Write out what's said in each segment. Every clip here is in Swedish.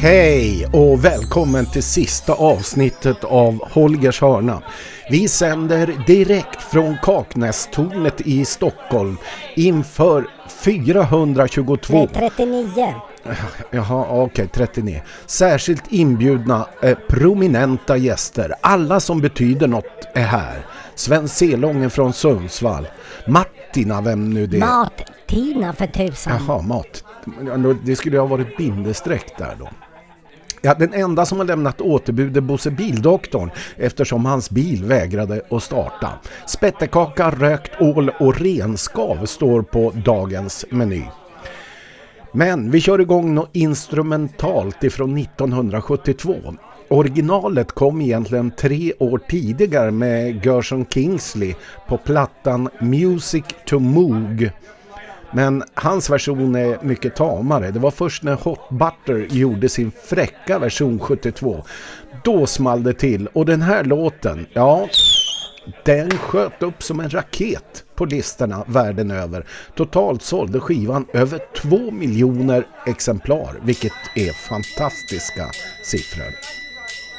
Hej och välkommen till sista avsnittet av Holgers hörna. Vi sänder direkt från Kaknästornet i Stockholm inför 422... Nej, 39. Jaha, okej, okay, 39. Särskilt inbjudna eh, prominenta gäster. Alla som betyder något är här. Sven Selången från Sundsvall. Mattina, vem nu det är. Mat-Tina för tusan. Jaha, mat. Det skulle ha varit bindesträck där då. Ja, den enda som har lämnat återbud är Bosse Bildoktorn eftersom hans bil vägrade att starta. Spettekaka, rökt ål och renskav står på dagens meny. Men vi kör igång något instrumentalt ifrån 1972. Originalet kom egentligen tre år tidigare med Gershon Kingsley på plattan Music to Moog men hans version är mycket tamare. Det var först när Hot Butter gjorde sin fräcka version 72. Då small det till. Och den här låten, ja, den sköt upp som en raket på listorna världen över. Totalt sålde skivan över två miljoner exemplar, vilket är fantastiska siffror.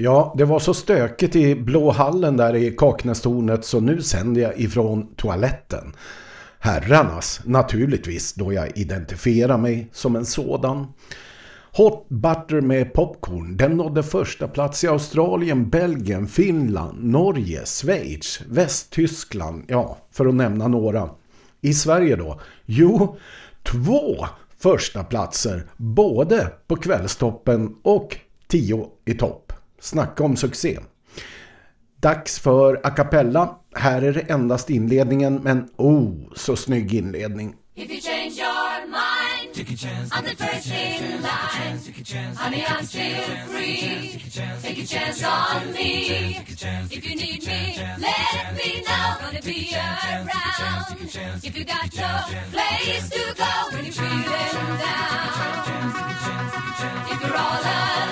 Ja, det var så stökigt i blå hallen där i Kaknästornet så nu sänder jag ifrån toaletten. Herrarnas, naturligtvis, då jag identifierar mig som en sådan. Hot Butter med popcorn, den nådde första plats i Australien, Belgien, Finland, Norge, Schweiz, Västtyskland, ja, för att nämna några. I Sverige då? Jo, två första platser, både på kvällstoppen och tio i topp. Snacka om succé. Dags för a cappella. Här är det endast inledningen, men oh, så snygg inledning. If you change your mind, take a chance, I'm the first in line. Honey, I'm still free. Take a chance on me. If you need me, let me know. Gonna be around. If you got no place to go when you're feeling down. If you're all alone.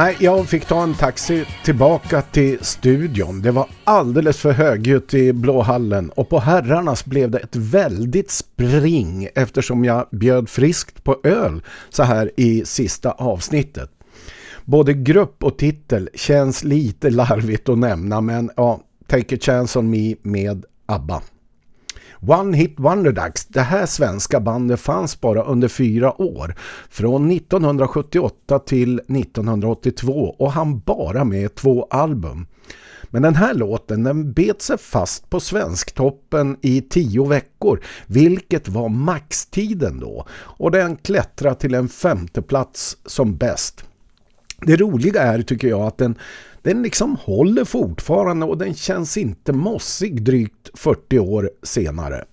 Nej, jag fick ta en taxi tillbaka till studion. Det var alldeles för högljutt i blåhallen och på herrarnas blev det ett väldigt spring eftersom jag bjöd friskt på öl så här i sista avsnittet. Både grupp och titel känns lite larvigt att nämna men ja, Take a chance on me med ABBA. One Hit Wonder Ducks, det här svenska bandet fanns bara under fyra år. Från 1978 till 1982 och han bara med två album. Men den här låten den bet sig fast på svensktoppen i tio veckor, vilket var maxtiden då. Och den klättrade till en femte plats som bäst. Det roliga är tycker jag att den, den liksom håller fortfarande och den känns inte mossig drygt 40 år senare.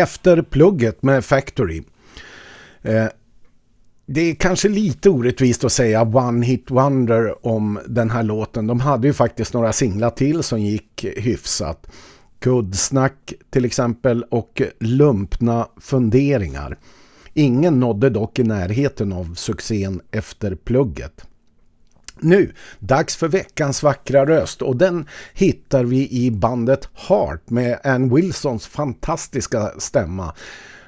Efter plugget med Factory. Eh, det är kanske lite orättvist att säga One Hit Wonder om den här låten. De hade ju faktiskt några singlar till som gick hyfsat. Kuddsnack till exempel och Lumpna funderingar. Ingen nådde dock i närheten av succén efter plugget. Nu, dags för veckans vackra röst och den hittar vi i bandet Heart med Ann Wilsons fantastiska stämma.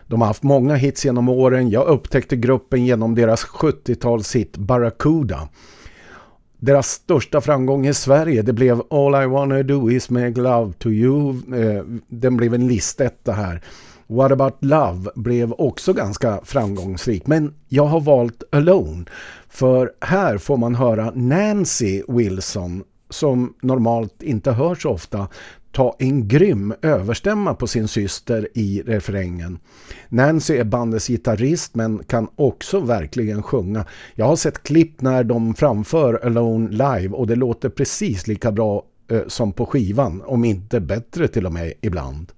De har haft många hits genom åren. Jag upptäckte gruppen genom deras 70-talshit Barracuda. Deras största framgång i Sverige det blev All I wanna do is make love to you. Eh, den blev en listetta här. What about love blev också ganska framgångsrik. Men jag har valt Alone. För här får man höra Nancy Wilson som normalt inte hörs ofta ta en grym överstämma på sin syster i refrängen. Nancy är bandets gitarrist men kan också verkligen sjunga. Jag har sett klipp när de framför Alone live och det låter precis lika bra eh, som på skivan, om inte bättre till och med ibland.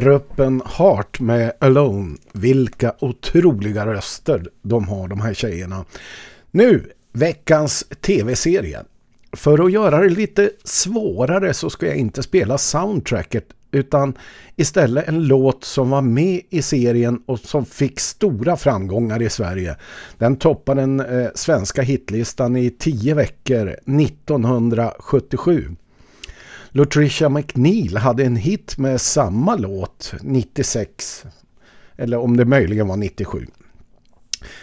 Gruppen Heart med Alone. Vilka otroliga röster de har, de här tjejerna. Nu, veckans tv-serie. För att göra det lite svårare så ska jag inte spela soundtracket utan istället en låt som var med i serien och som fick stora framgångar i Sverige. Den toppade den eh, svenska hitlistan i tio veckor 1977. Latricia McNeil hade en hit med samma låt 96 eller om det möjligen var 97.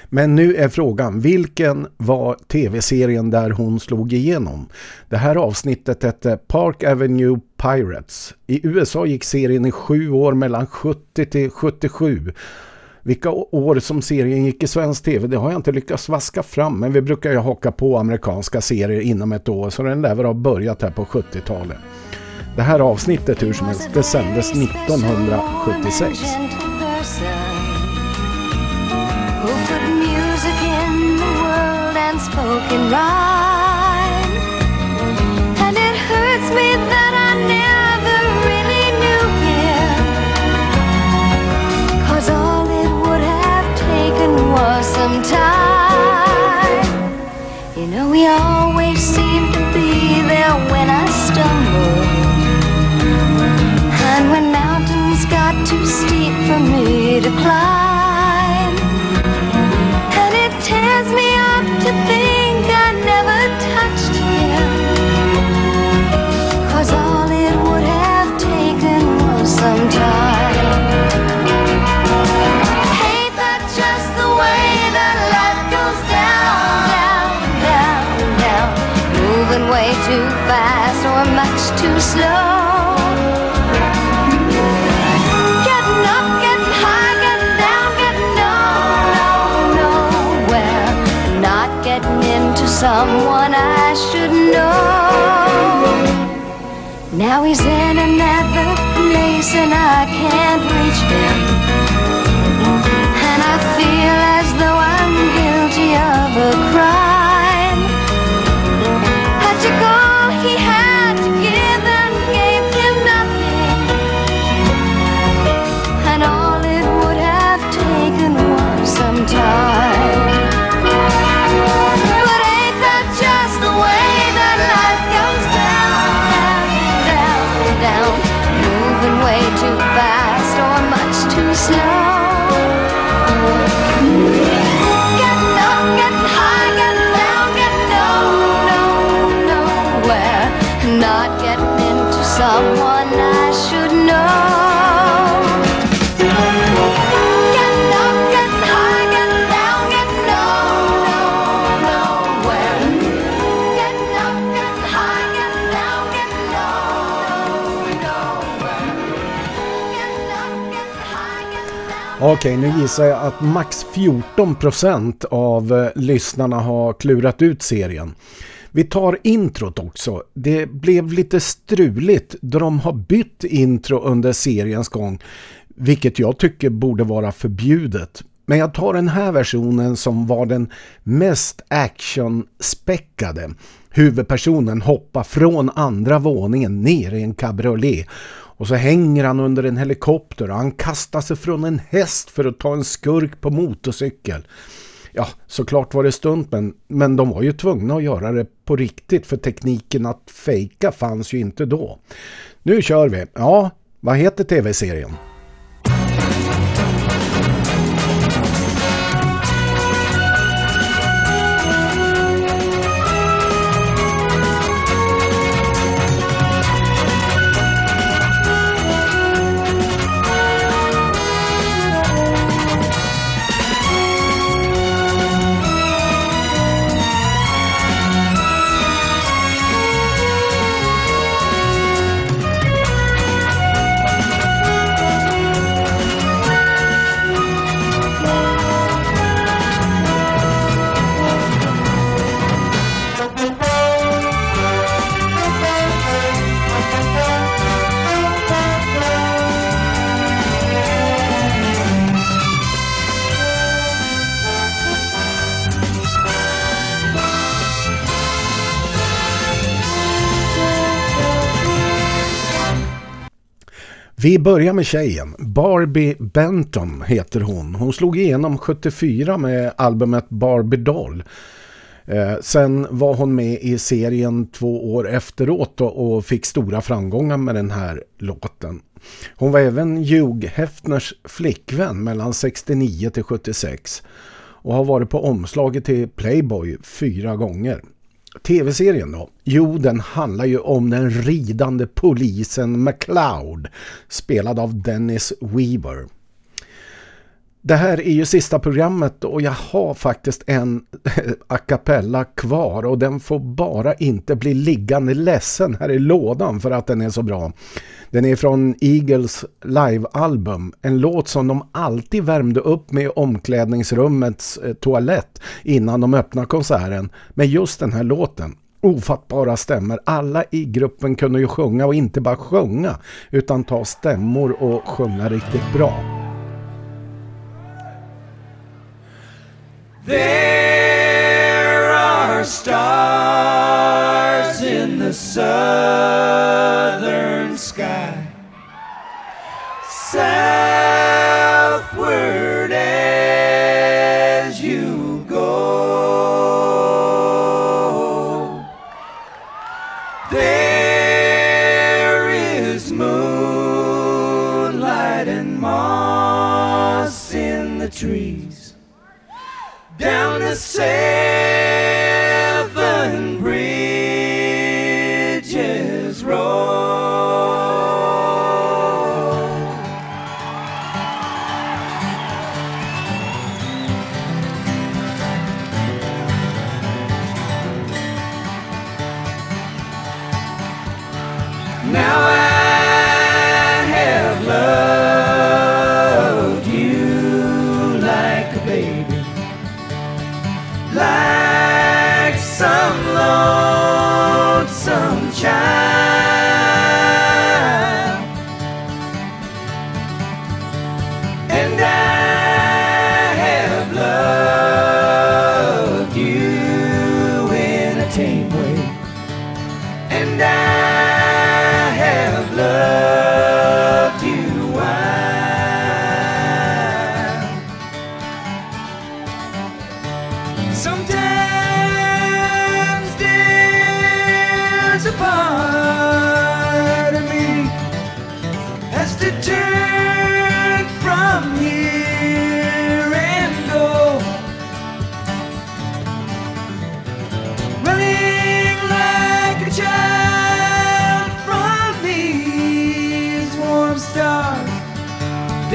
Men nu är frågan, vilken var tv-serien där hon slog igenom? Det här avsnittet hette Park Avenue Pirates. I USA gick serien i sju år mellan 70 till 77. Vilka år som serien gick i svensk tv, det har jag inte lyckats vaska fram. Men vi brukar ju haka på amerikanska serier inom ett år så den lär ha börjat här på 70-talet. Det här avsnittet hur som helst, det sändes 1976. unspoken rhyme. Time. You know, we always seem to be there when I stumble. And when mountains got too steep for me to climb. slow. Getting up, getting high, getting down, getting nowhere. Not getting into someone I should know. Now he's in another place and I Okej, nu gissar jag att max 14% av eh, lyssnarna har klurat ut serien. Vi tar introt också. Det blev lite struligt då de har bytt intro under seriens gång. Vilket jag tycker borde vara förbjudet. Men jag tar den här versionen som var den mest actionspäckade. Huvudpersonen hoppar från andra våningen ner i en cabriolet och så hänger han under en helikopter och han kastar sig från en häst för att ta en skurk på motorcykel. Ja, såklart var det stunt men, men de var ju tvungna att göra det på riktigt för tekniken att fejka fanns ju inte då. Nu kör vi. Ja, vad heter tv-serien? Vi börjar med tjejen. Barbie Benton heter hon. Hon slog igenom 74 med albumet Barbie Doll. Eh, sen var hon med i serien två år efteråt och, och fick stora framgångar med den här låten. Hon var även Hugh Hefners flickvän mellan 69 till 76 och har varit på omslaget till Playboy fyra gånger. TV-serien då? Jo, den handlar ju om den ridande polisen McCloud, spelad av Dennis Weaver. Det här är ju sista programmet och jag har faktiskt en a cappella kvar och den får bara inte bli liggande ledsen här i lådan för att den är så bra. Den är från Eagles livealbum, en låt som de alltid värmde upp med omklädningsrummets eh, toalett innan de öppnade konserten med just den här låten. Ofattbara stämmer. Alla i gruppen kunde ju sjunga och inte bara sjunga utan ta stämmor och sjunga riktigt bra. There are stars in the southern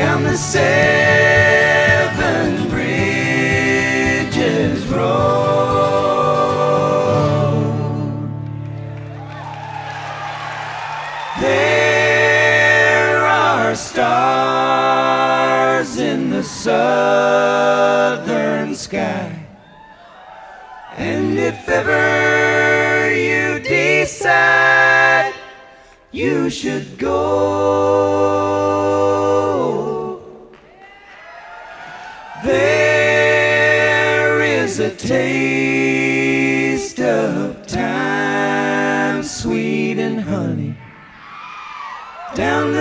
down the seven bridges road. There are stars in the southern sky. And if ever you decide you should go,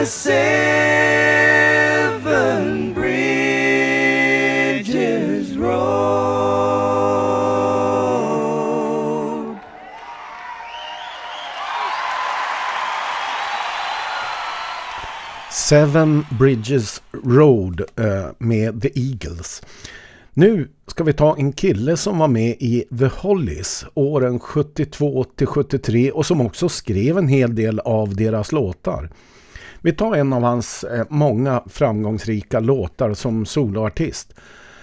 the seven bridges road. Seven Bridges Road uh, med The Eagles. Nu ska vi ta en kille som var med i The Hollies åren 72 till 73 och som också skrev en hel del av deras låtar. Vi tar en av hans eh, många framgångsrika låtar som soloartist.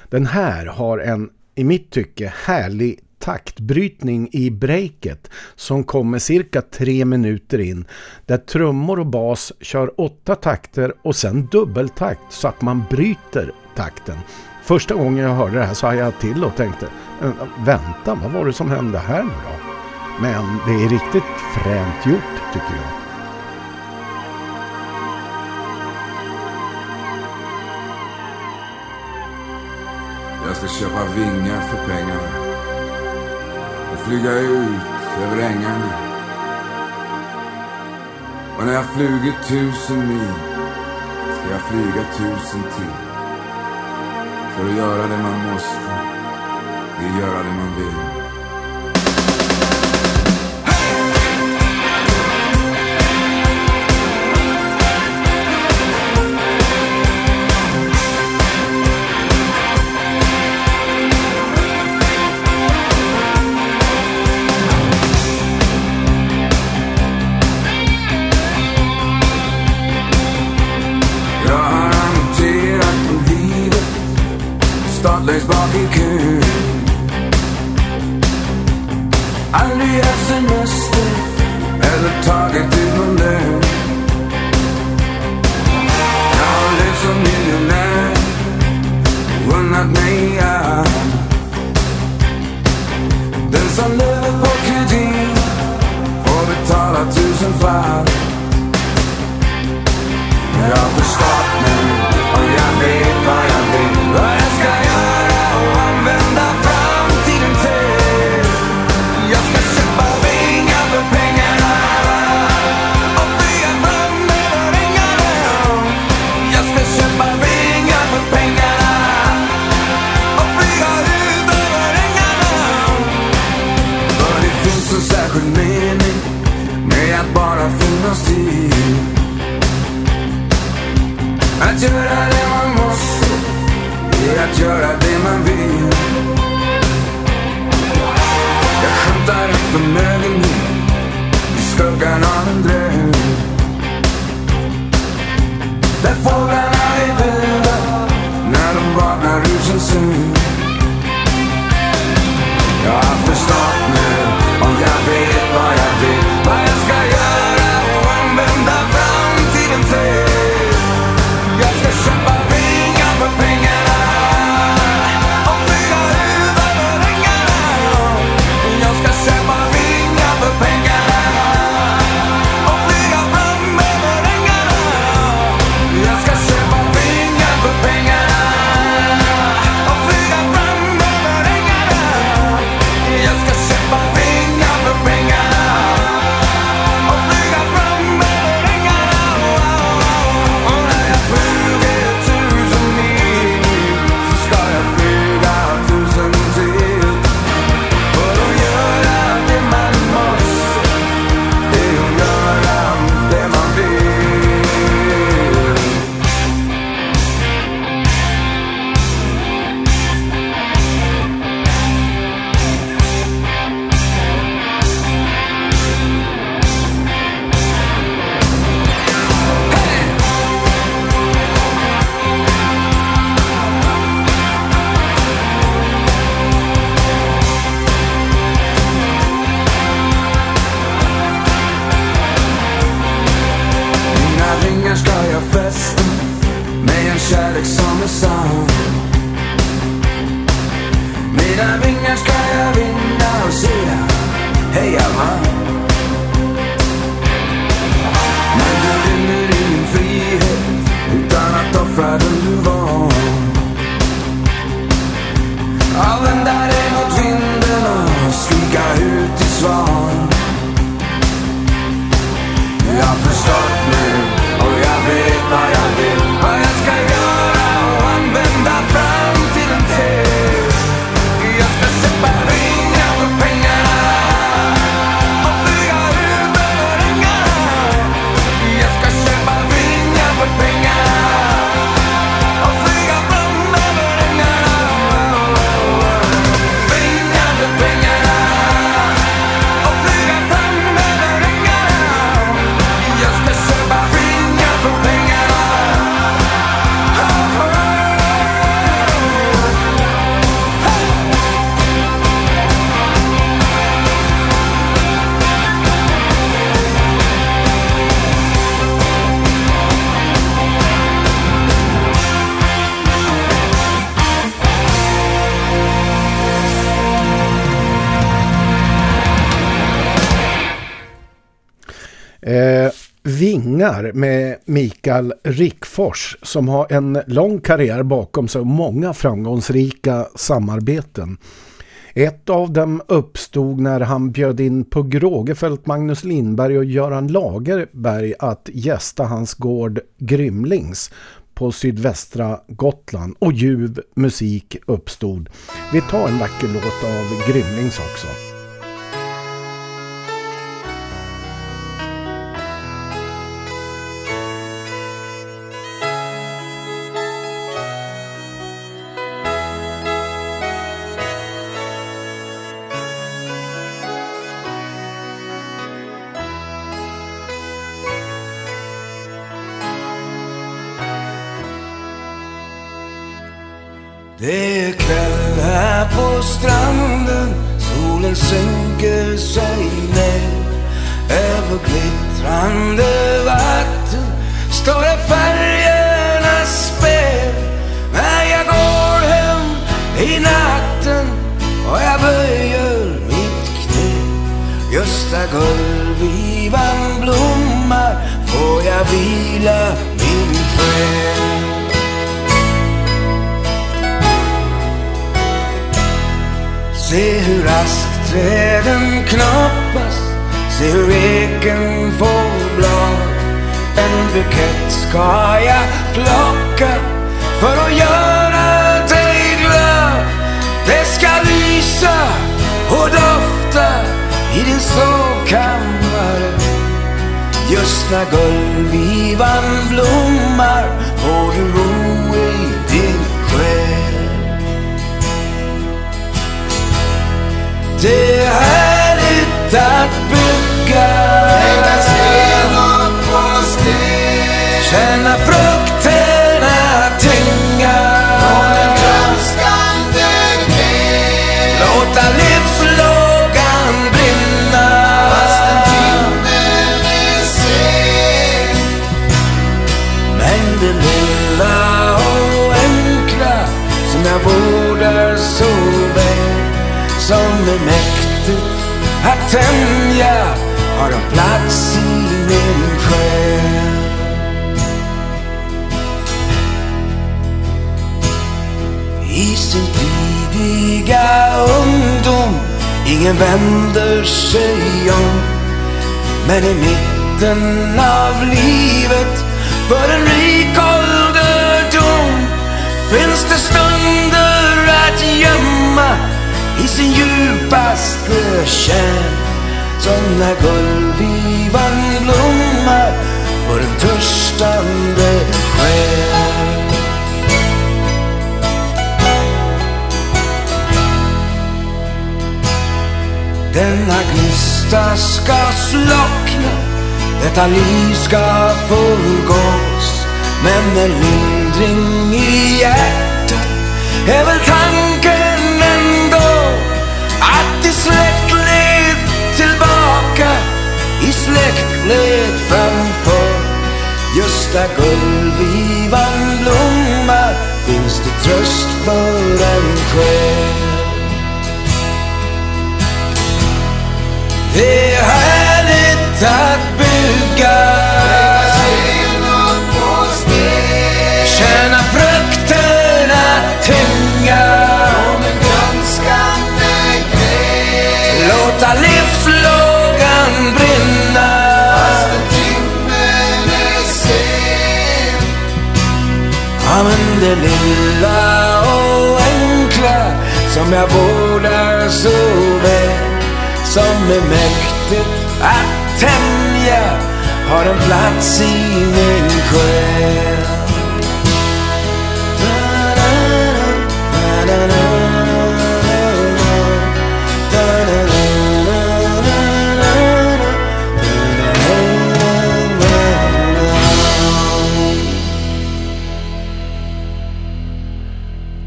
Den här har en, i mitt tycke, härlig taktbrytning i breaket som kommer cirka tre minuter in där trummor och bas kör åtta takter och sen dubbeltakt så att man bryter takten. Första gången jag hörde det här så hade jag till och tänkte vänta, vad var det som hände här nu då? Men det är riktigt fränt gjort tycker jag. Jag ska köpa vingar för pengarna och flyga ut över ängarna. Och när jag flugit tusen mil ska jag flyga tusen till. För att göra det man måste, det är göra det man vill. Ja, Mikael Rickfors som har en lång karriär bakom sig och många framgångsrika samarbeten. Ett av dem uppstod när han bjöd in på Grågefält Magnus Lindberg och Göran Lagerberg att gästa hans gård Grymlings på sydvästra Gotland och ljuv musik uppstod. Vi tar en vacker låt av Grymlings också. Det är kväll här på stranden. Solen sänker sig ner. Över glittrande vatten Står det färgernas spel. När jag går hem i natten Och jag böjer mitt knä. Just där golvvivan blommar Får jag vila min själ. Se hur askträden knoppas Se hur eken får blad. En bukett ska jag plocka För att göra dig glad. Det ska lysa och dofta I din sovkammare. Just när gullvivan blommar Får du ro Det är härligt att bygga. Lägga sten på sten. Känna frukterna tämja Har en plats i min själ. I sin tidiga ungdom Ingen vänder sig om. Men i mitten av livet För en rik ålderdom Finns det stunder att gömma I sin djupaste kärn. Som när gullvivan blommar För en törstande själ Denna gnista ska slockna Detta liv ska förgås Men en lindring i hjärtat Är väl tanken. Släktled framför. Just där gullvivan blommar Finns det tröst för en själ? Det är härligt att det lilla och enkla Som jag vårdar så väl Som är mäktigt att tämja Har en plats i min själ.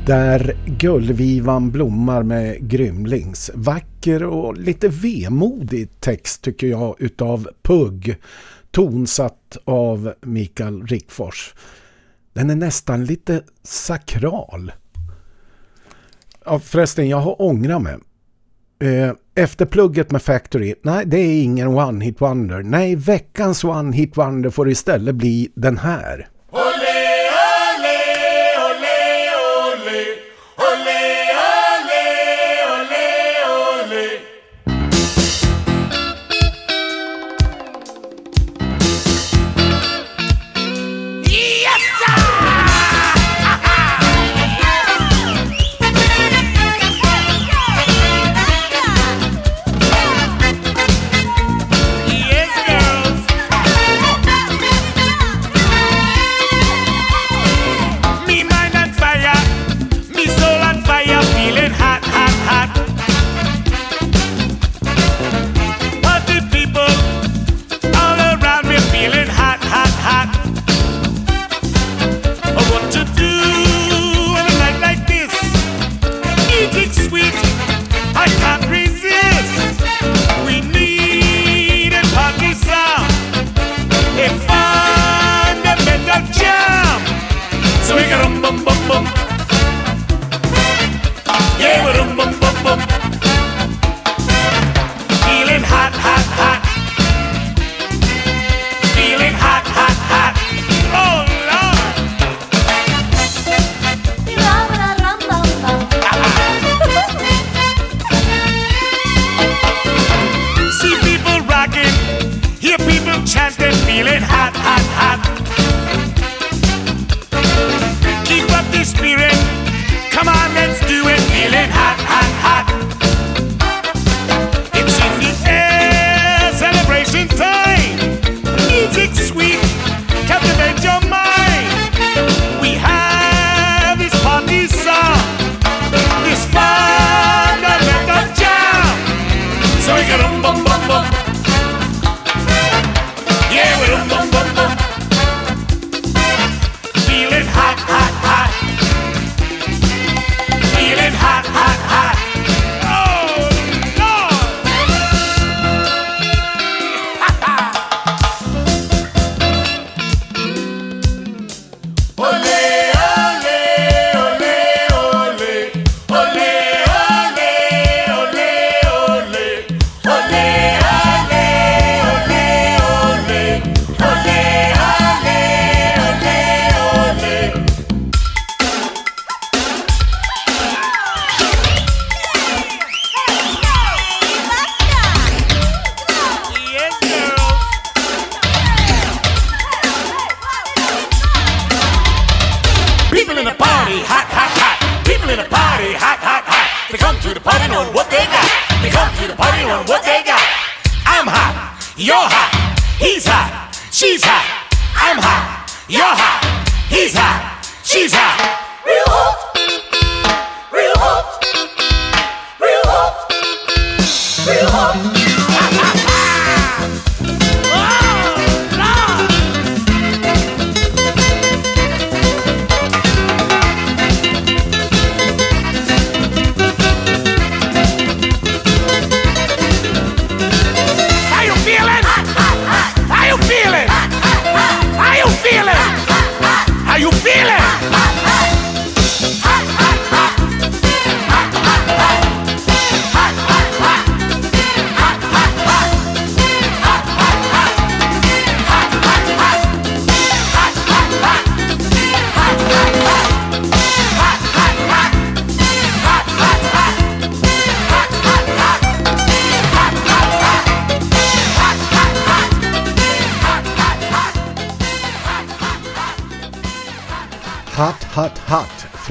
Där Gullvivan blommar med Grymlings. Vacker och lite vemodig text tycker jag utav Pugg. Tonsatt av Mikael Rickfors. Den är nästan lite sakral. Ja, förresten, jag har ångrat mig. Eh, efter plugget med Factory, nej det är ingen one hit wonder. Nej, veckans one hit wonder får istället bli den här. So we can rum bum bum bum. Yeah, we rum bum bum bum.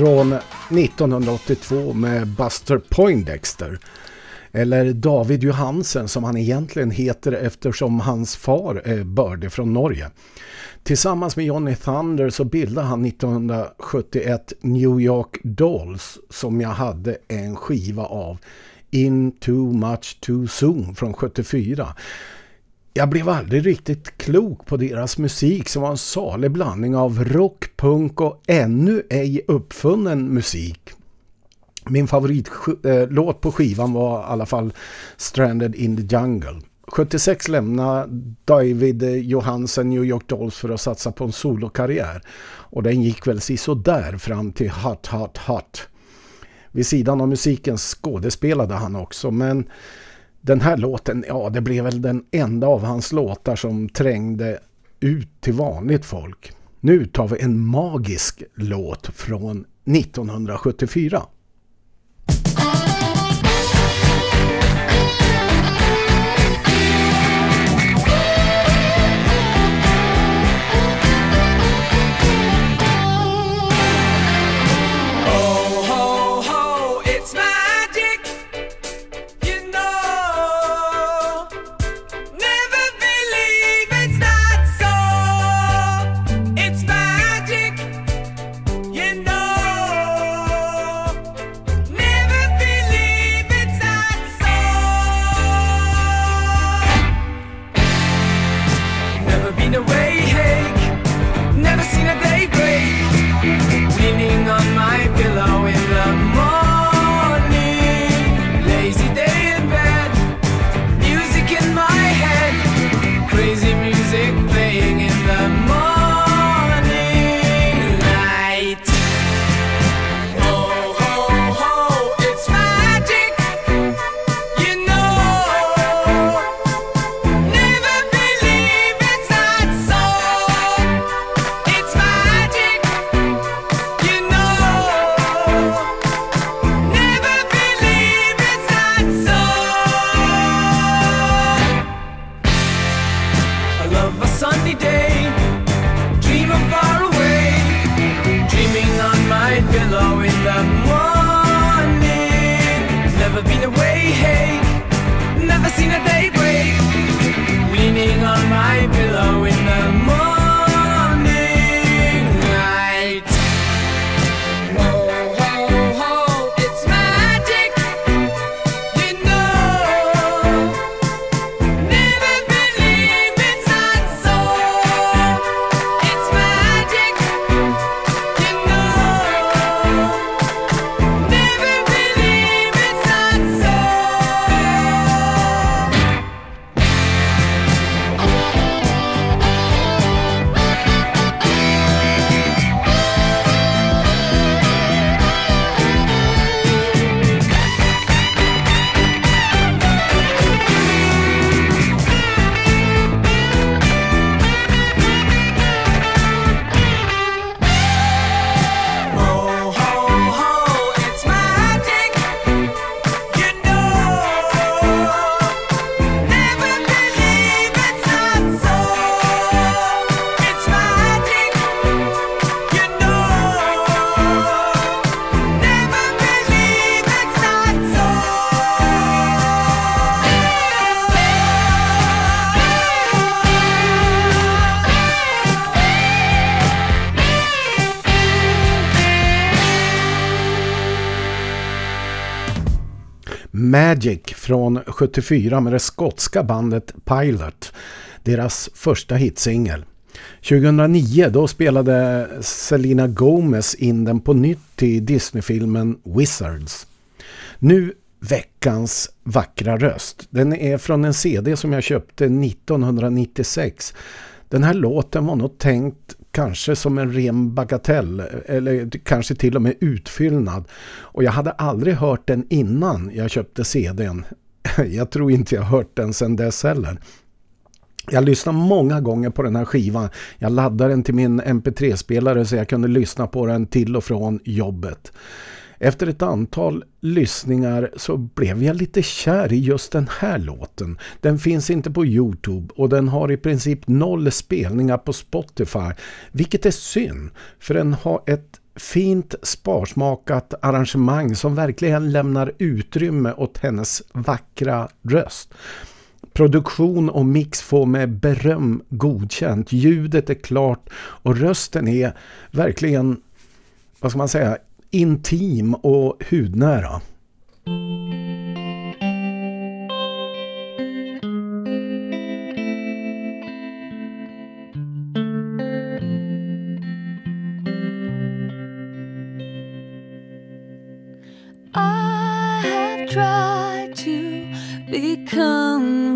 Från 1982 med Buster Poindexter. Eller David Johansen som han egentligen heter eftersom hans far är bördig från Norge. Tillsammans med Johnny Thunder så bildade han 1971 New York Dolls som jag hade en skiva av In Too Much Too Soon från 74. Jag blev aldrig riktigt klok på deras musik som var en salig blandning av rock, punk och ännu ej uppfunnen musik. Min favoritlåt eh, på skivan var i alla fall Stranded in the Jungle. 76 lämnade David Johansen New York Dolls för att satsa på en solokarriär. Och den gick väl så där fram till Hot Hot Hot. Vid sidan av musiken skådespelade han också men den här låten, ja det blev väl den enda av hans låtar som trängde ut till vanligt folk. Nu tar vi en magisk låt från 1974. Från 74 med det skotska bandet Pilot. Deras första hitsingel. 2009 då spelade Selena Gomez in den på nytt i Disney-filmen Wizards. Nu veckans vackra röst. Den är från en CD som jag köpte 1996. Den här låten var nog tänkt kanske som en ren bagatell eller kanske till och med utfyllnad. Och jag hade aldrig hört den innan jag köpte CDn. Jag tror inte jag hört den sedan dess heller. Jag lyssnade många gånger på den här skivan. Jag laddade den till min MP3-spelare så jag kunde lyssna på den till och från jobbet. Efter ett antal lyssningar så blev jag lite kär i just den här låten. Den finns inte på Youtube och den har i princip noll spelningar på Spotify. Vilket är synd för den har ett fint sparsmakat arrangemang som verkligen lämnar utrymme åt hennes vackra röst. Produktion och mix får med beröm godkänt. Ljudet är klart och rösten är verkligen, vad ska man säga, intim och hudnära. I have tried to become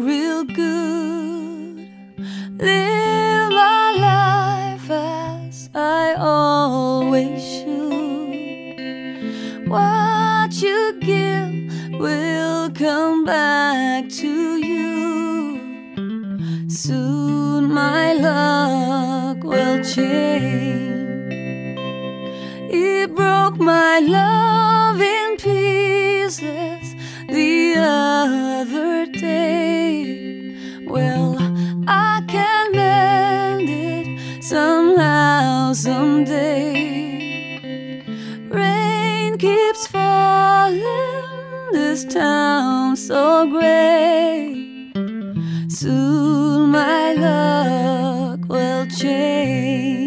come back to you. Soon my luck will change. It broke my love in pieces the other day. Well, I can mend it somehow, someday. Rain keeps falling, this town so gray. Soon my luck will change.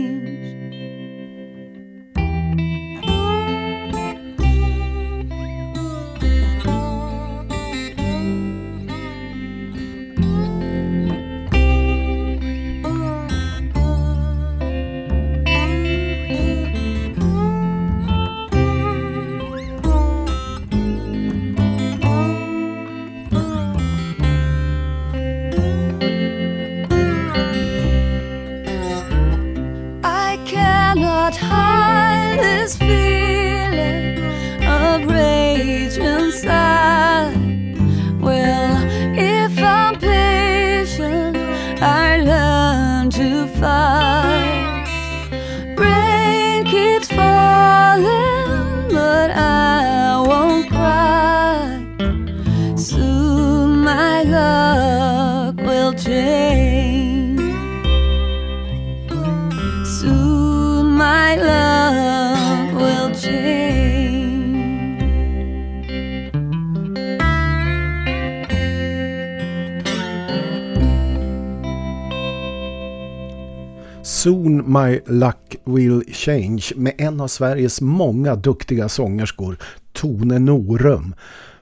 Luck Will Change med en av Sveriges många duktiga sångerskor, Tone Norum.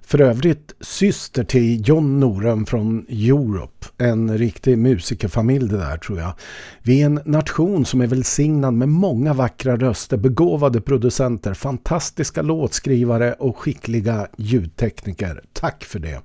För övrigt syster till John Norum från Europe. En riktig musikerfamilj det där tror jag. Vi är en nation som är välsignad med många vackra röster, begåvade producenter, fantastiska låtskrivare och skickliga ljudtekniker. Tack för det.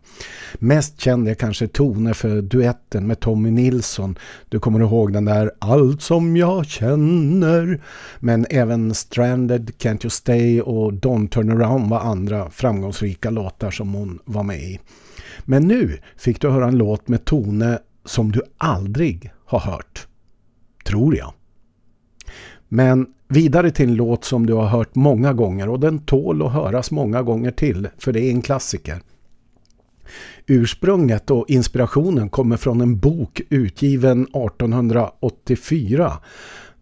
Mest kände jag kanske Tone för duetten med Tommy Nilsson. Du kommer ihåg den där Allt som jag känner. Men även Stranded, Can't You Stay och Don't Turn Around var andra framgångsrika låtar som hon var med i. Men nu fick du höra en låt med Tone som du aldrig har hört. Tror jag. Men vidare till en låt som du har hört många gånger och den tål att höras många gånger till för det är en klassiker. Ursprunget och inspirationen kommer från en bok utgiven 1884,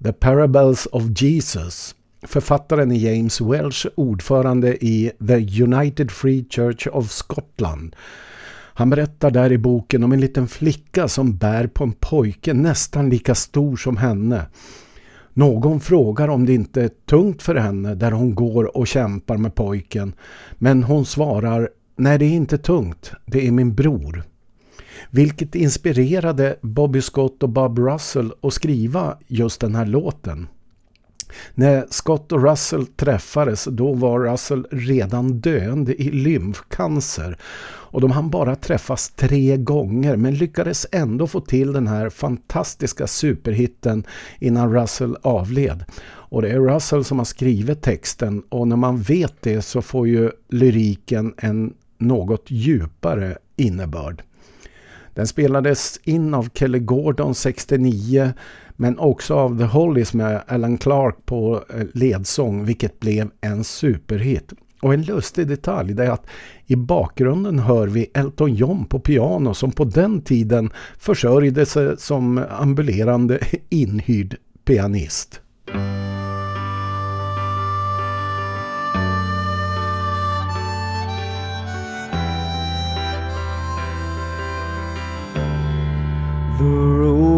The Parables of Jesus. Författaren är James Welsh, ordförande i The United Free Church of Scotland. Han berättar där i boken om en liten flicka som bär på en pojke nästan lika stor som henne. Någon frågar om det inte är tungt för henne där hon går och kämpar med pojken. Men hon svarar Nej, det är inte tungt. Det är min bror. Vilket inspirerade Bobby Scott och Bob Russell att skriva just den här låten. När Scott och Russell träffades då var Russell redan döende i lymfcancer och de hann bara träffas tre gånger men lyckades ändå få till den här fantastiska superhitten innan Russell avled. Och det är Russell som har skrivit texten och när man vet det så får ju lyriken en något djupare innebörd. Den spelades in av Kelly Gordon 69 men också av The Hollies med Alan Clark på eh, ledsång vilket blev en superhit. Och en lustig detalj är att i bakgrunden hör vi Elton John på piano som på den tiden försörjde sig som ambulerande inhyrd pianist. The road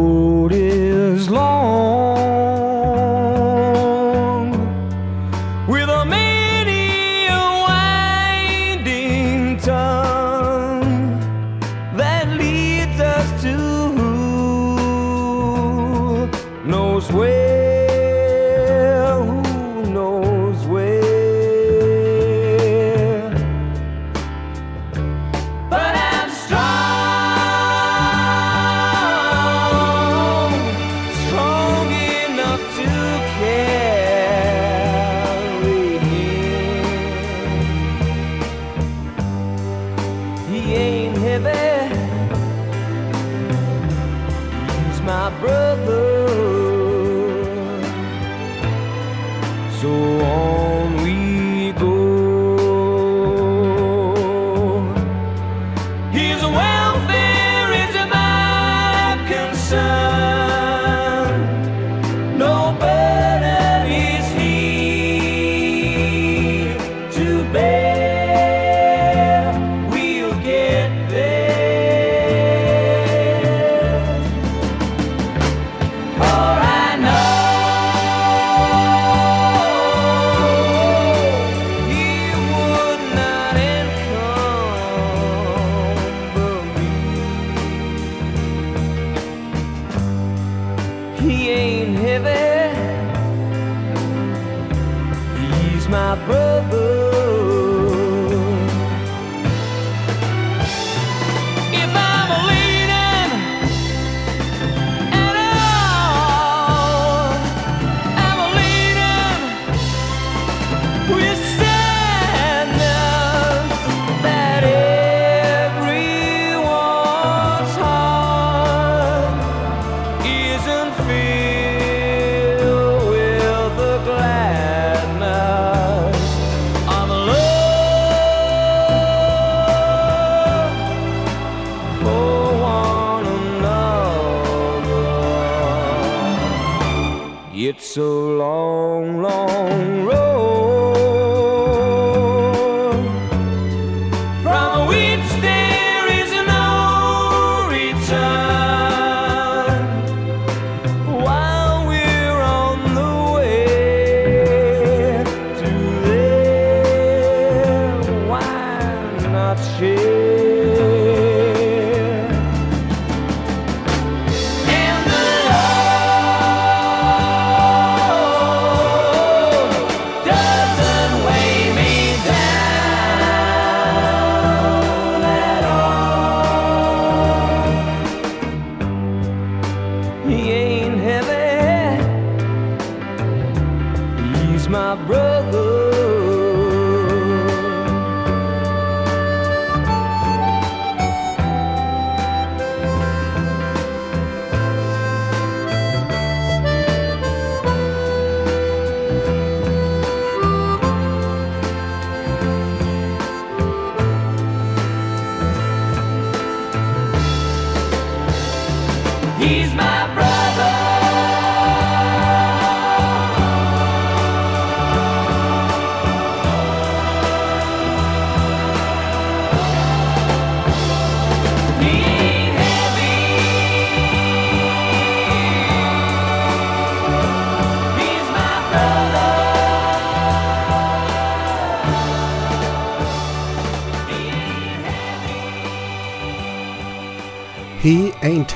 It's a long, long road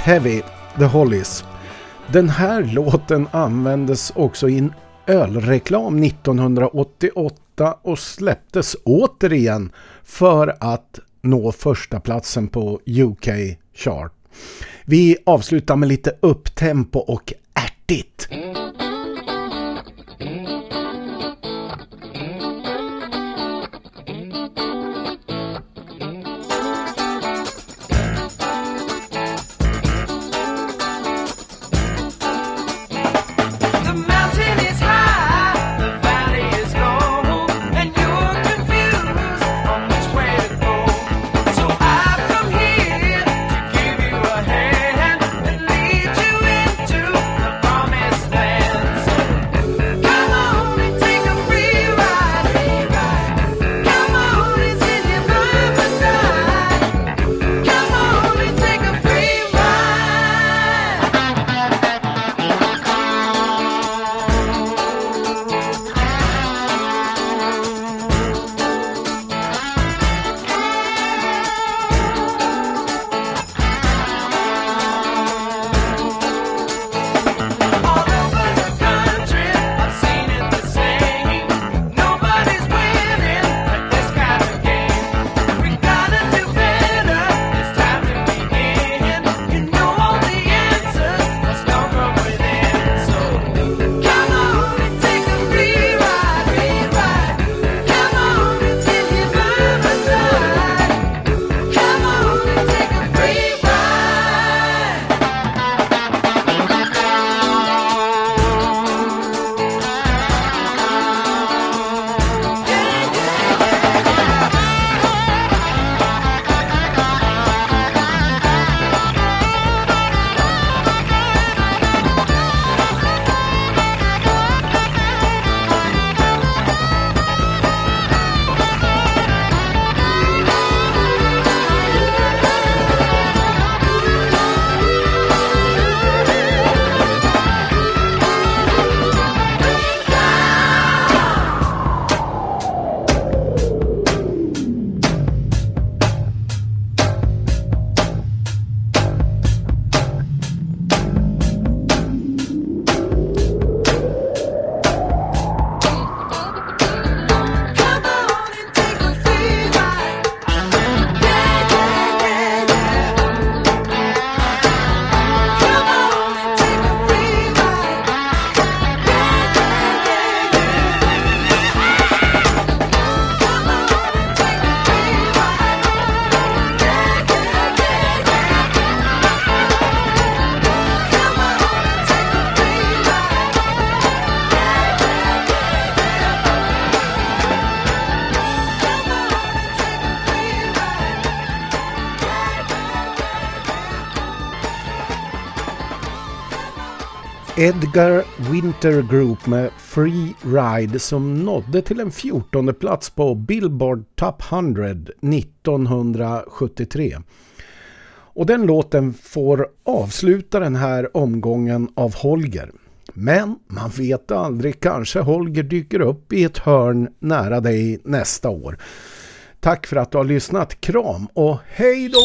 Heavy, The Hollies. Den här låten användes också i en ölreklam 1988 och släpptes återigen för att nå första platsen på UK chart. Vi avslutar med lite upptempo och ärtigt. Edgar Winter Group med Free Ride som nådde till en 14 plats på Billboard Top 100 1973. Och den låten får avsluta den här omgången av Holger. Men man vet aldrig, kanske Holger dyker upp i ett hörn nära dig nästa år. Tack för att du har lyssnat, kram och hej då!